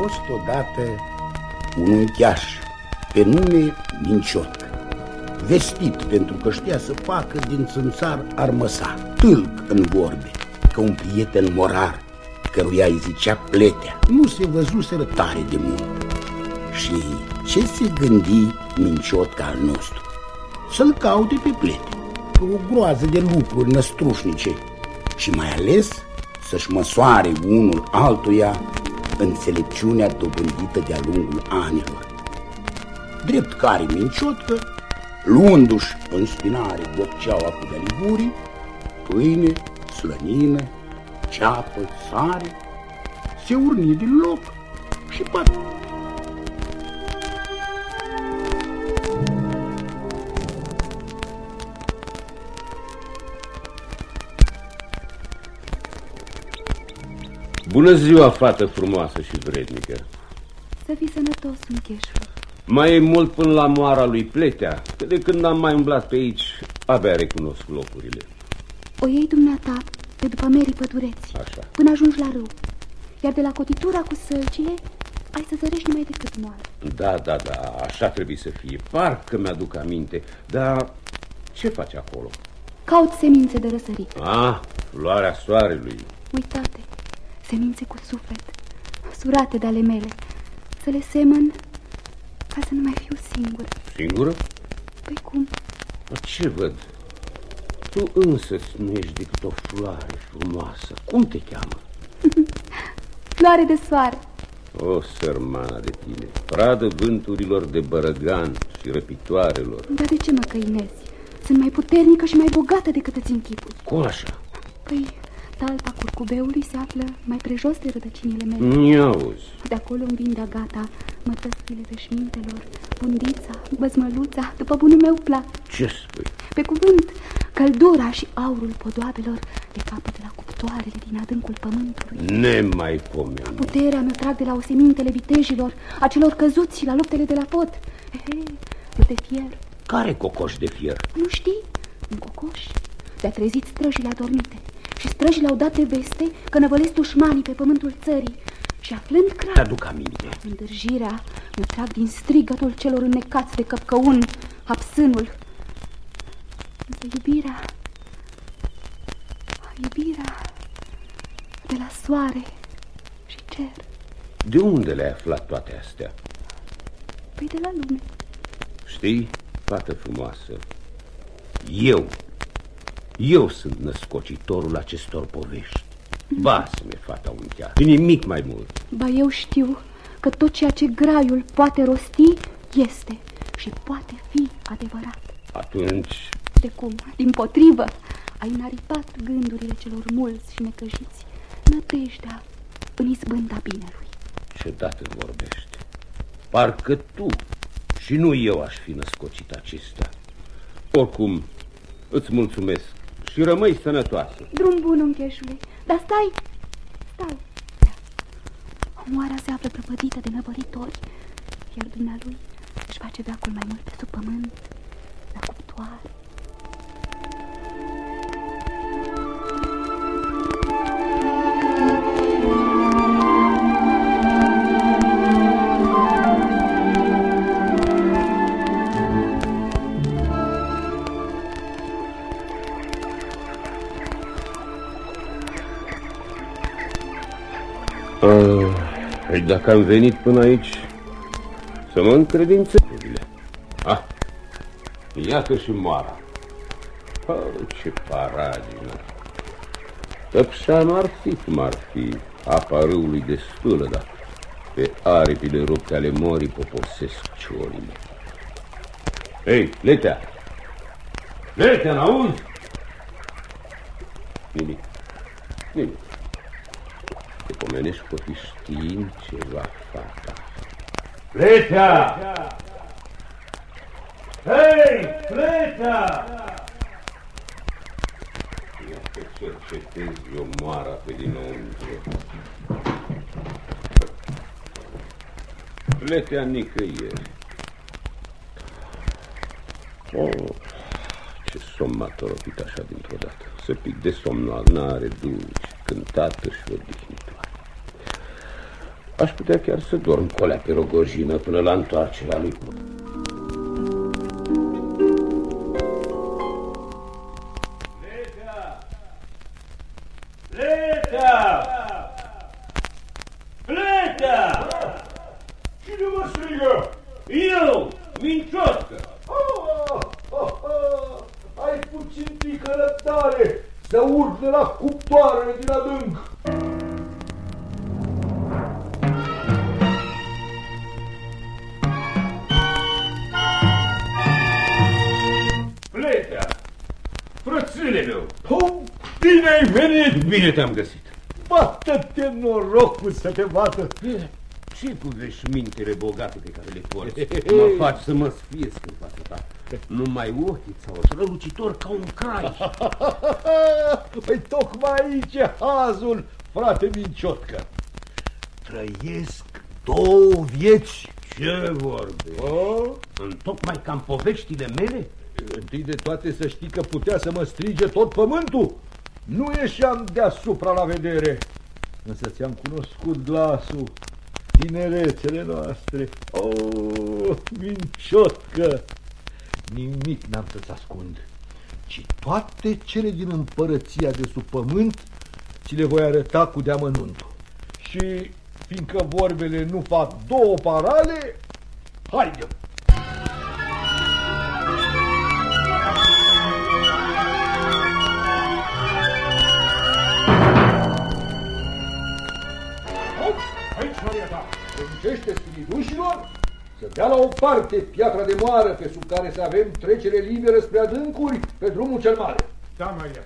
fost odată un uncheaș pe nume Minciot, vestit pentru că știa să facă din țânțar armăsar, tâlc în vorbe, că un prieten morar, căruia îi zicea pletea, nu se văzuseră tare de mult. Și ce se gândi Minciot ca al nostru? Să-l caute pe plete, pe o groază de lucruri năstrușnice și mai ales să-și măsoare unul altuia înțelepciunea dobândită de-a lungul anilor. Drept care minciotcă, luându-și în spinare bocceaua cu galigurii, pâine, slănină, ceapă, sare, se urni din loc și pat. Bună ziua, fată frumoasă și vrednică. Să fii sănătos, uncheșul. Mai e mult până la moara lui Pletea, că de când am mai umblat pe aici, abia recunosc locurile. O iei dumneata pe după merii pădureți, Așa. până ajungi la râu. Iar de la cotitura cu sălcile, ai să zărești numai decât moară. Da, da, da, așa trebuie să fie. Parcă mi-aduc aminte, dar ce faci acolo? Caut semințe de răsărit. Ah, floarea soarelui. Uitate, semințe cu suflet, surate de ale mele, să le semăn ca să nu mai fiu singură. Singură? Păi cum? Ce văd? Tu însă nu ești decât o floare frumoasă. Cum te cheamă? Floare de soare. O, sărmana de tine, pradă vânturilor de bărăgan și răpitoarelor. Dar de ce mă căinezi? Sunt mai puternică și mai bogată decât îți închipui. Cum așa? Păi, talpa curcubeului se află mai prejos de rădăcinile mele. Nu auzi. De acolo îmi vin gata mătăsile veșmintelor, bundița, băzmăluța, după bunul meu plac. Ce spui? Pe cuvânt, căldura și aurul podoabelor le capă de la cuptoarele din adâncul pământului. Nemaipomenit. Puterea mă trag de la osemintele vitejilor, a celor căzuți și la luptele de la pod. Ehe, eu de fier. Care cocoș de fier? Nu știi? Un cocoș. De-a trezit străjile adormite. Și străjile au dat de veste că năvălesc dușmanii pe pământul țării. Și aflând crat, Te-aduc aminte. îndârjirea, mă trag din strigătul celor înnecați de căpcăun, absânul. Însă iubirea, iubirea de la soare și cer, De unde le-ai aflat toate astea? păi de la lume. Știi, fată frumoasă, eu, eu sunt născocitorul acestor povești. Basme, fata unchea, nimic mai mult. Ba eu știu că tot ceea ce graiul poate rosti este și poate fi adevărat. Atunci, De cum? Din potrivă, ai înaripat gândurile celor mulți și necăjiți, nădejdea în izbânda binelui. ce dată vorbești? Parcă tu și nu eu aș fi născocit acestea. Oricum, îți mulțumesc și rămâi sănătoasă. Drum bun, uncheșule, dar stai, stai. Omoara se află prăpădită de năvălitori, iar dumnealui își face veacul mai mult pe sub pământ, la cuptoare. Păi dacă am venit până aici, să mă încredințările. Ah, iată și moara. Oh, ce paragină! Tăpșanul ar fi cum ar fi, apa râului destulă, dar pe aripile rupte ale morii poposesc ciorile. Hei, Letea! Letea, n-auzi? Nimic. Nimic. Te pomenești că o fi știind ceva, fata. Letea! Hei, Letea! Ia să cercetezi eu moara pe dinăuntru. Letea nicăieri. Oh, ce somn m-a toropit așa dintr-o dată. Să pic de somnoal, n-are dulci, cântată și odihnitoare. Aș putea chiar să dorm colea pe rogojină până la întoarcerea lui. Cine Bine te-am găsit! Bată-te norocul să te bată! Ce cu veșmintele bogate pe care le porți? Mă faci să mă sfiesc în fața ta. Numai ochii ți-au strălucitor ca un crai. Păi tocmai aici e hazul, frate Minciotcă. Trăiesc două vieți. Ce vorbe? Oh? Tocmai ca în poveștile mele? Întâi de toate să știi că putea să mă strige tot pământul. Nu ieșeam deasupra la vedere, însă ți-am cunoscut glasul, tinerețele noastre. Oh, minciotcă! Nimic n-am să-ți ascund, ci toate cele din împărăția de sub pământ ți le voi arăta cu deamănuntul. Și fiindcă vorbele nu fac două parale, haide! Poruncește spiridușilor să dea la o parte piatra de moară pe sub care să avem trecere liberă spre adâncuri pe drumul cel mare. Da, Maria.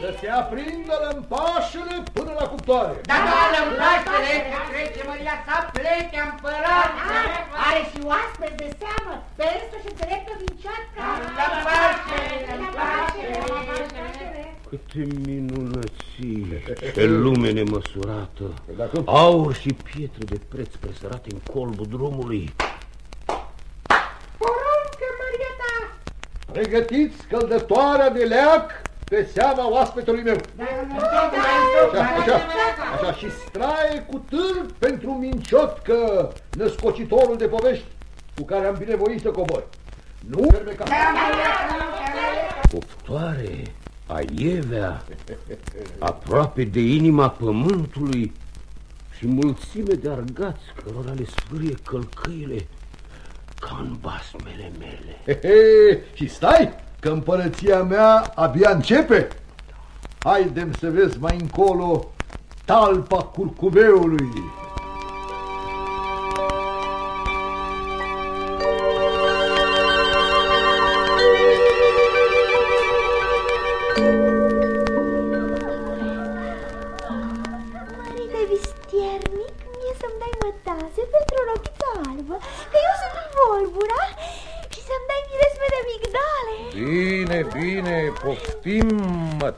Să se aprindă lămpașele până la cuptoare. Da, da, lămpraștele, trece Maria sa plece împărat. Are și oaspeți de seamă, pe însuși înțeleptă vincioască. Lămpraștele, lămpraștele. Câte minunății! Ce lume nemăsurată! Dacă Aur și pietre de preț presărate în colbul drumului. Poruncă, Maria ta. pregătiți căldătoarea de leac pe seama oaspetului meu. Așa, așa, așa, și straie cu târg pentru minciotcă, născocitorul de povești, cu care am binevoit să cobor. Nu fermeca. Coptoare, aievea, aproape de inima pământului și mulțime de argați cărora le sfârie călcâile ca în basmele mele. He, he, și stai, că împărăția mea abia începe. Haidem să vezi mai încolo talpa curcubeului.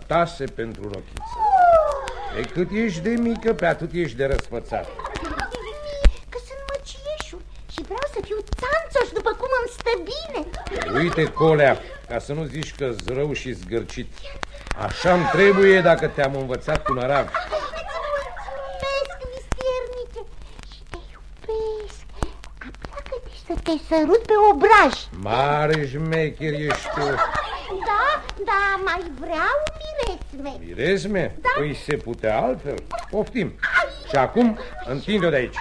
Mătase pentru rochiță. Pe cât ești de mică, pe atât ești de răsfățat. Că sunt măcieșul și vreau să fiu țanțoș după cum îmi stă bine. Uite, colea, ca să nu zici că zrău și zgârcit. Așa-mi trebuie dacă te-am învățat cu nărav. Îți mulțumesc, vistiernice, și te iubesc. Aplacă-te și să te sărut pe obraj. Mare șmecher ești tu. Da, da, mai vreau miresme. Mirezme? Păi se putea altfel. Poftim. Și acum, întinde-o de aici.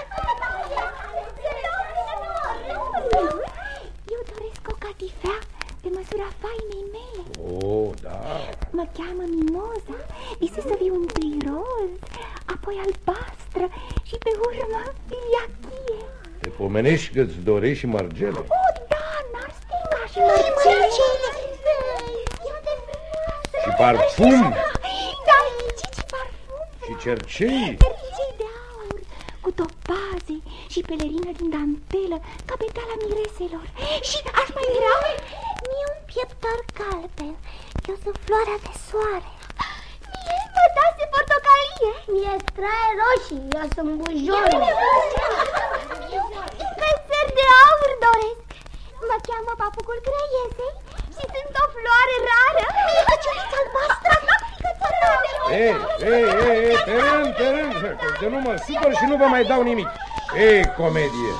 Eu doresc o catifea pe măsura fainei mele. Oh, da. Mă cheamă Mimoza, visez să fiu întâi roz, apoi albastră și pe urmă iliachie. Te pomenești că-ți dorești și margele. O, da, n-ar strica și mărcele. Și parfum. Da, și, și parfum. Și cercei. Fericei de aur, cu topaze și pelerină din dantelă, ca petala mireselor. Și aș mai vrea mie un pieptar calpen, că eu sunt floarea de soare. Mie mătase portocalie. Mie straie roșii, eu sunt bujor. Cățări de aur doresc. Mă cheamă papucul greiesei și sunt o floare rară. Mie căciulița albastră. Cățărare. Ei, ei, ei, ei, teren, teren, de nu mă supăr și nu vă mai dau nimic. Ei, comedie.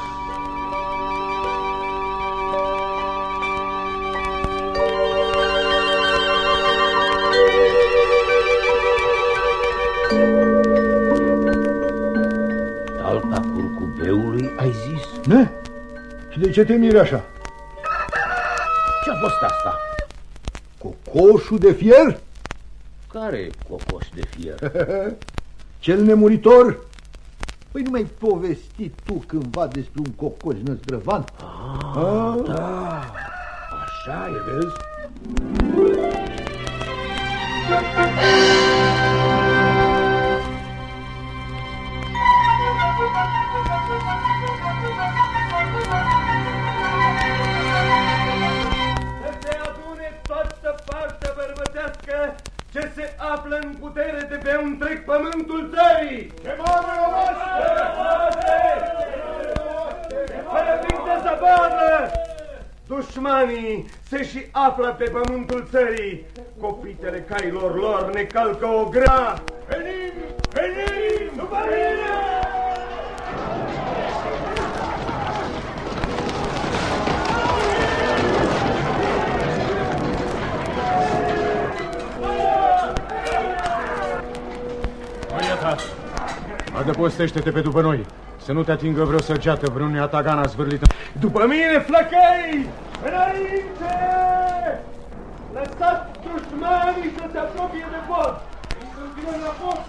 Talpa curcubeului, ai zis? Ne? Și de ce te miri așa? Ce-a fost asta? Cocoșul de fier? Care cocoș de fier? Cel nemuritor? Păi nu mi-ai povestit tu cândva despre un cocoș năzdrăvan? Ah, da, așa e, vezi? Să bărbătească ce se află în putere de pe întreg pământul țării! Ce mare Fără pic de zăpadă! Dușmanii se și află pe pământul țării. Copitele cailor lor ne calcă o grea. Venim! Venim! După adăpostește-te pe după noi. Să nu te atingă vreo săgeată, vreun atagana zvârlită. După mine, flăcăi! Înainte! Lăsați dușmanii să se apropie de vot! La foc!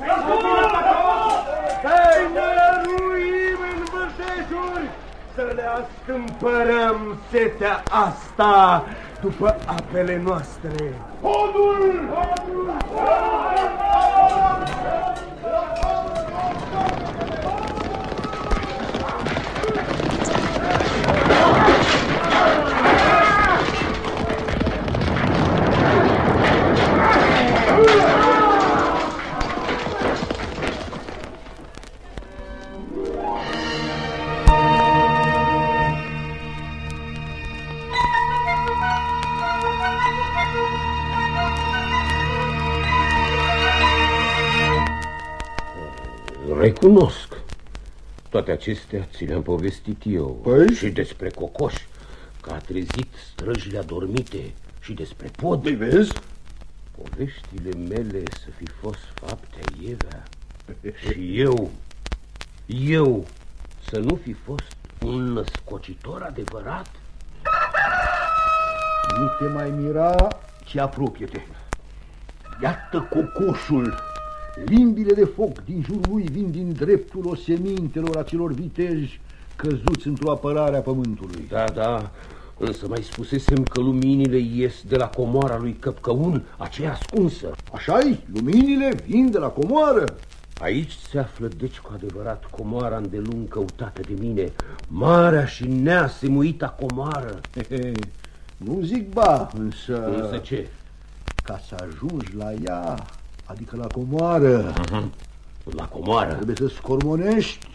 Să-i năruim în vârteșuri! Să le astâmpărăm setea asta după apele noastre! Podul! Podul! Recunosc. Toate acestea ți le-am povestit eu. Păi? Și despre cocoș, că a trezit străjile adormite și despre pod. Îi vezi? Poveștile mele să fi fost fapte ievea. Și eu, eu, să nu fi fost un născocitor adevărat? Nu te mai mira, ci apropie-te. Iată cocoșul. Limbile de foc din jurul lui vin din dreptul osemintelor acelor viteji căzuți într-o apărare a pământului. Da, da, însă mai spusesem că luminile ies de la comoara lui Căpcăun, aceea ascunsă. Așa-i, luminile vin de la comoară. Aici se află deci cu adevărat comoara îndelung căutată de mine, marea și neasemuita comoară. Hehe, nu zic ba, însă... Însă ce? Ca să ajungi la ea, adică la comoară, La comoară. trebuie să scormonești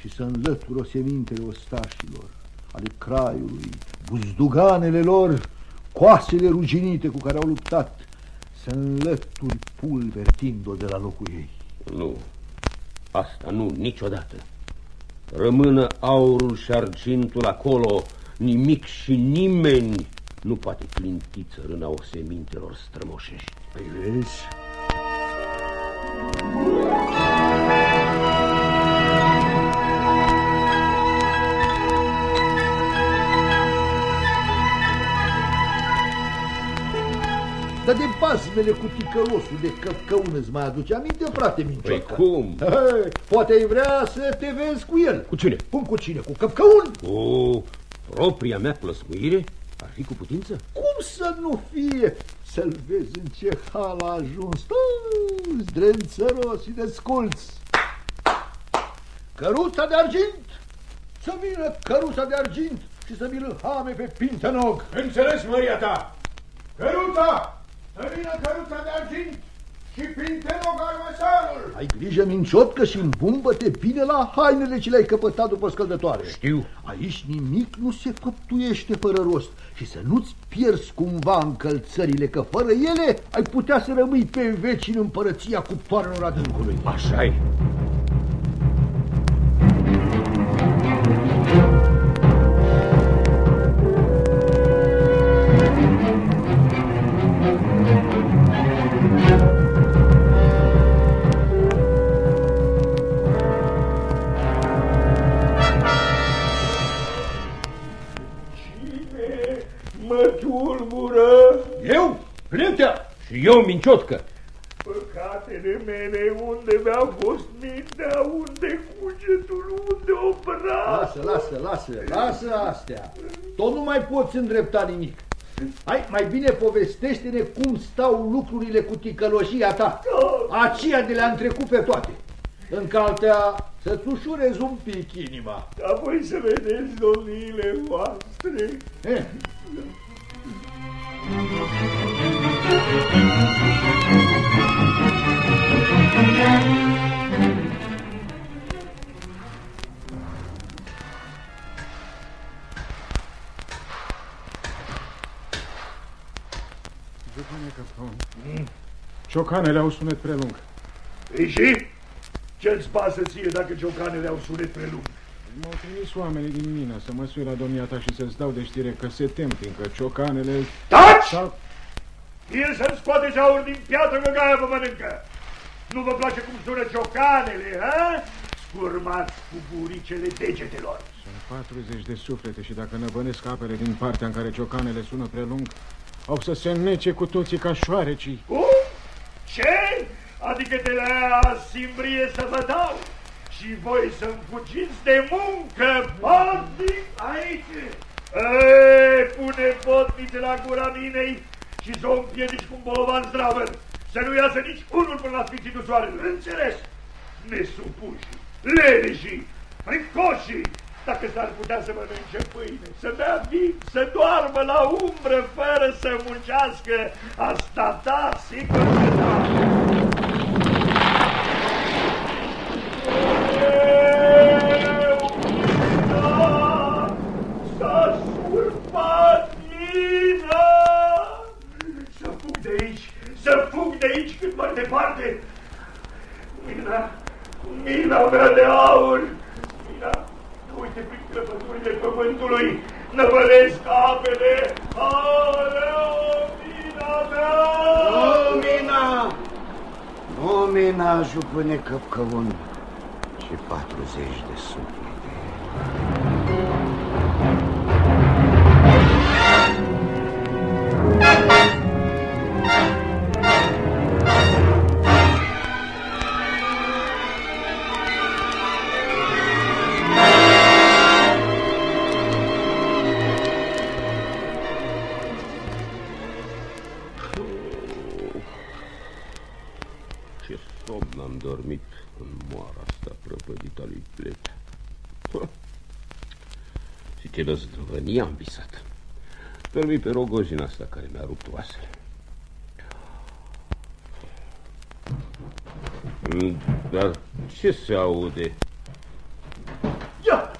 și să înlături osemintele ostașilor, ale craiului, buzduganele lor, coasele ruginite cu care au luptat, să înlături pulvertind-o de la locul ei. Nu, asta nu, niciodată. Rămână aurul și argintul acolo, nimic și nimeni nu poate clinti țărâna osemintelor strămoșești. Păi vezi? Dar de basmele cu ticălosul de căpcăun îți mai aduce aminte, frate Păi Minciotă? cum? Hei, poate ai vrea să te vezi cu el. Cu cine? Cum cu cine? Cu căpcăun? Cu propria mea plăsmuire? Ar fi cu putință? Cum să nu fie? Să-l vezi în ce hal a ajuns. Uuu, Zdrențăros și desculț. Căruța de argint! Să vină căruța de argint și să mi-l hame pe pintenog. Înțeles, măria ta! Căruța! Să vină căruța de argint și Pintelog armăsarul. Ai grijă, minciotcă, și îmbumbă-te bine la hainele ce le-ai căpătat după scăldătoare. Știu. Aici nimic nu se făptuiește fără rost și să nu-ți pierzi cumva încălțările, că fără ele ai putea să rămâi pe veci în împărăția cuptoarelor adâncului. așa -i. Și eu, minciotcă. Păcatele mele, unde mi-a fost mintea, unde cugetul, unde obraz. Lasă, lasă, lasă, lasă astea. Tot nu mai poți îndrepta nimic. Hai, mai bine povestește-ne cum stau lucrurile cu ticăloșia ta. Da. Aceea de le-am trecut pe toate. În caltea să-ți ușurezi un pic inima. Apoi să vedeți domniile voastre. Eh. Ciocanele au sunet prelung. Ei și? Ce-ți pasă ție dacă ciocanele au sunet prelung? M-au trimis oamenii din mină să mă sui la domnia ta și să-ți dau de știre că se tem, fiindcă ciocanele... Taci! Sau... El să-mi scoate aur din piatră că gaia vă mănâncă. Nu vă place cum sună ciocanele, ha? Scurmați cu buricele degetelor. Sunt 40 de suflete și dacă năbănesc apele din partea în care ciocanele sună prelung, au să se nece cu toții ca șoarecii. Cum? Ce? Adică de la simbrie să vă dau? Și voi să-mi fugiți de muncă, botnic, aici? Ei, pune botnițe la gura minei și să o împiedici cu un bolovan zdravă. Să nu iasă nici unul până la sfințitul soarelui. Înțeles? Nesupuși, leneșii, fricoșii, dacă s-ar putea să mănânce pâine, să bea vin, să doarmă la umbră fără să muncească, asta da, sigur că da. S-a surpat mina! Să fug de aici, să fug de aici cât mai departe! Mina, mina mea de aur! Mina, uite prin crăpăturile pământului, năvălesc apele! Aleu, mina mea! Nu, mina! Nu, mina, jupâne căpcăun și 40 de suflete. Și ce răzdrăvănie am visat. Dormi pe rogojina asta care mi-a rupt oasele. Dar ce se aude? Ia!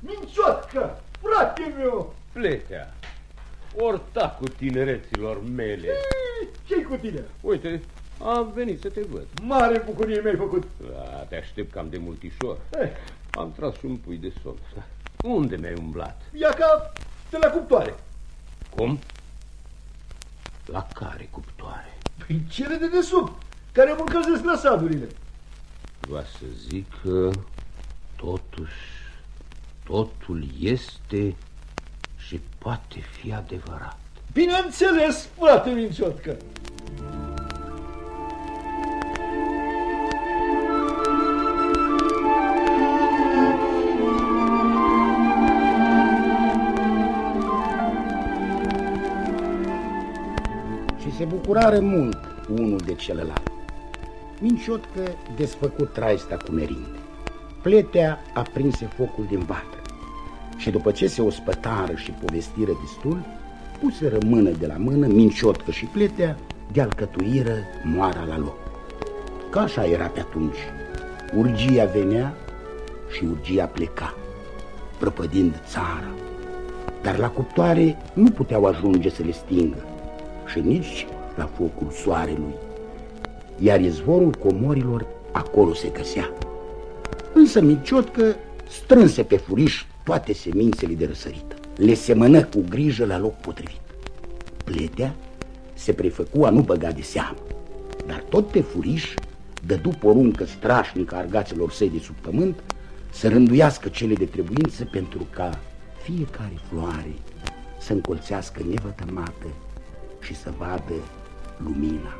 Minciotcă! Frate meu! Pletea! Ortacul tinereților mele. Ce-i cu tine? Uite, am venit să te văd. Mare bucurie mi-ai făcut. Da, te aștept cam de multișor. Eh. Am tras și un pui de somn. Unde mi-ai umblat? Ia ca de la cuptoare. Cum? La care cuptoare? Păi cele de desubt, care îmi încălzesc lăsadurile. Va să zic că totuși totul este și poate fi adevărat. Bineînțeles, frate Minciotcă. Bucurară mult unul de celălalt. Minciotcă desfăcut traista cu merinde. Pletea aprinse focul din vatră. Și după ce se ospătară și povestiră destul, puseră mână de la mână Minciotcă și Pletea de alcătuiră moara la loc. Ca așa era pe atunci. Urgia venea și urgia pleca, prăpădind țara. Dar la cuptoare nu puteau ajunge să le stingă și nici la focul soarelui, iar izvorul comorilor acolo se găsea. Însă Miciotcă strânse pe furiș toate semințele de răsărită. Le semănă cu grijă la loc potrivit. Pletea se prefăcu a nu băga de seamă, dar tot pe furiș dădu poruncă strașnică argațelor săi de sub pământ să rânduiască cele de trebuință pentru ca fiecare floare să încolțească nevătămată și să vadă lumina.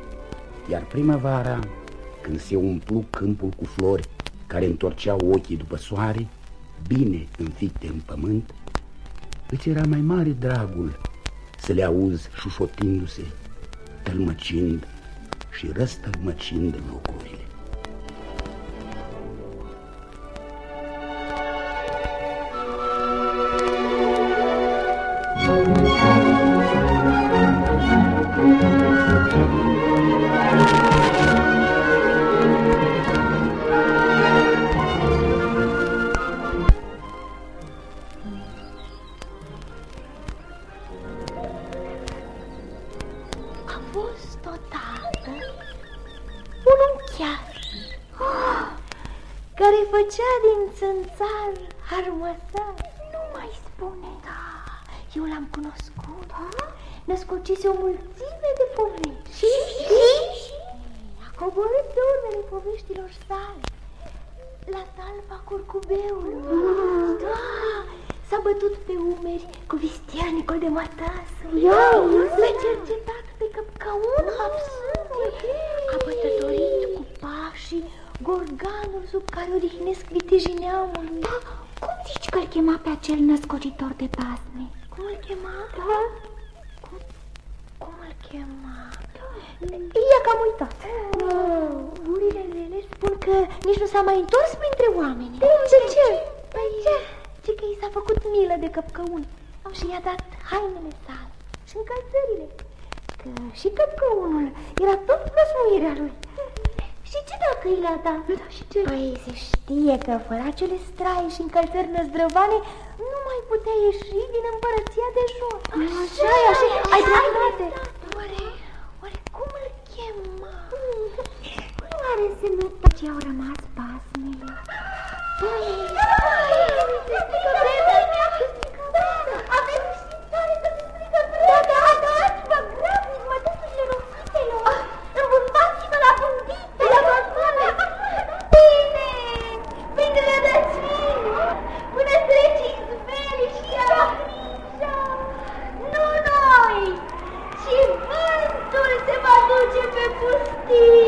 Iar primăvara, când se umplu câmpul cu flori care întorceau ochii după soare, bine înficte în pământ, îți era mai mare dragul să le auzi șușotindu-se, tălmăcind și răstălmăcind locurile. Eu l-am cunoscut. Da? Născocise o mulțime de povești. Și? Și? A coborât de urmele poveștilor sale la talpa curcubeului. Da, s-a bătut pe umeri cu vistiernicul de mătasă. S-a cercetat pe căpcăun absurde. A bătătorit cu pașii gorganul sub care odihnesc vitejii neamului. Da, cum zici că-l chema pe acel născocitor de pasme? Cum îl chema? Da. Cum, cum îl chema? Ia că am uitat. Gurile mele spun că nici nu s-a mai întors printre oameni. De ce? Păi, ce că i s-a făcut milă de căpcăun și i-a dat hainele sale și încălțările. Că și căpcăunul era tot plăsmuirea lui. Și ce dacă i le-a dat? Da, și ce? Păi se știe că fără acele strai și încălțări năzdrăvane nu mai putea ieși din împărăția de jos. Așa, așa, ai dreptate. Oare, oare cum îl chema? Nu are semnătate ce au rămas pasmele. Păi, Woo!